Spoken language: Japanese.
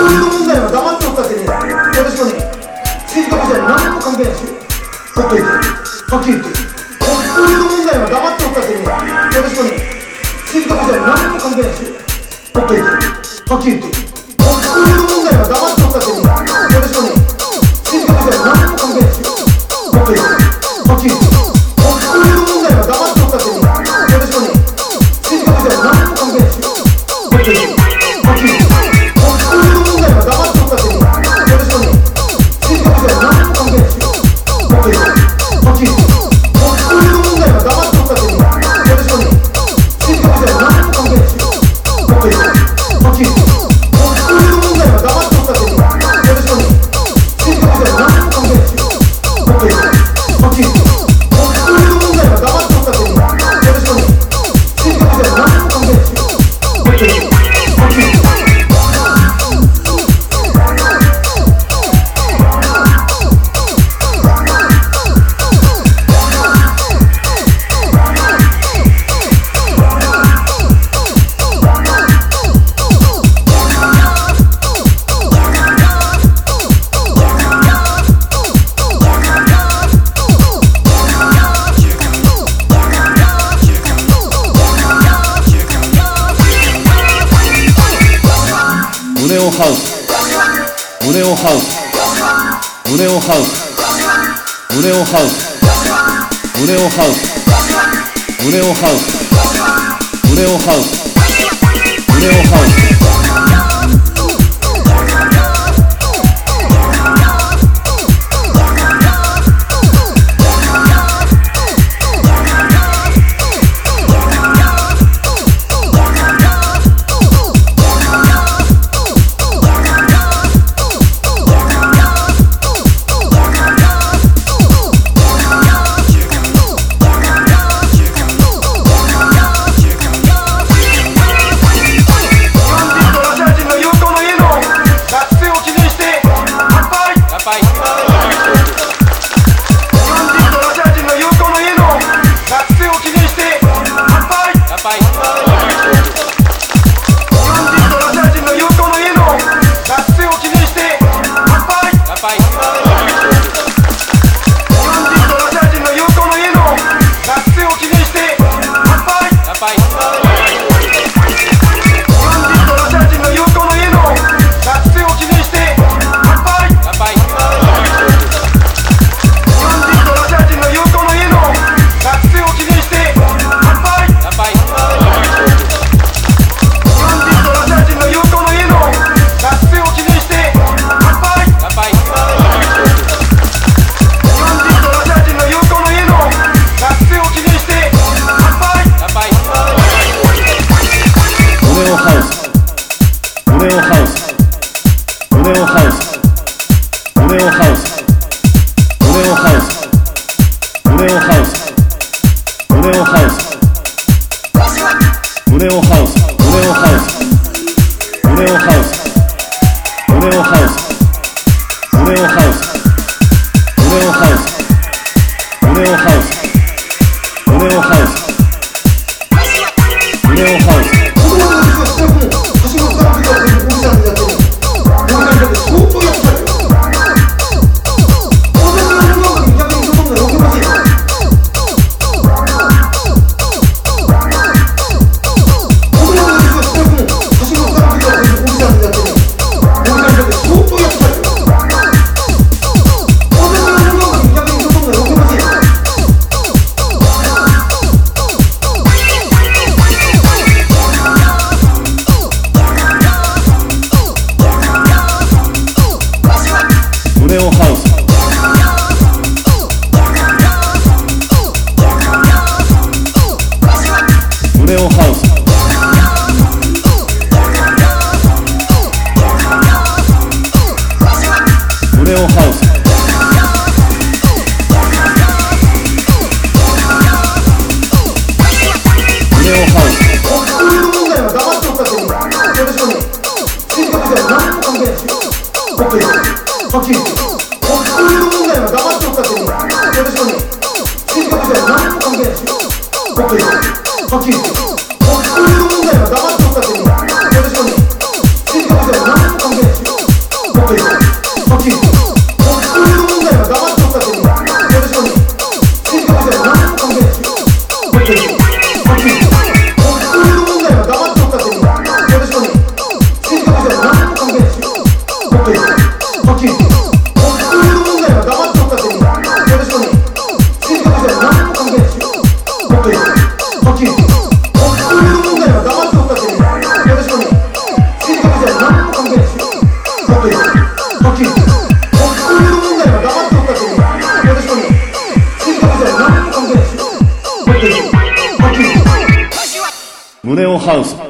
ストリート問題は黙っておったってね私もね政治家としては何も関係ないしほっといてはっきり言ってホストリート問題は黙っておったってね私もね政治家としては何も関係ないしほっといてはっきり言ってホストリート問題は黙っておったってね私もね政治家としては何も関係ないしほっといてはっきり言って you. 胸をハウス胸をハウス胸をハウス胸をハウス胸をハウス胸をハウス胸をハウス胸をハウスネオハオハウスだけどはっきり僕という問題は黙っておったけど私はね政治家では何も関係ないだけどはっきり胸をハウス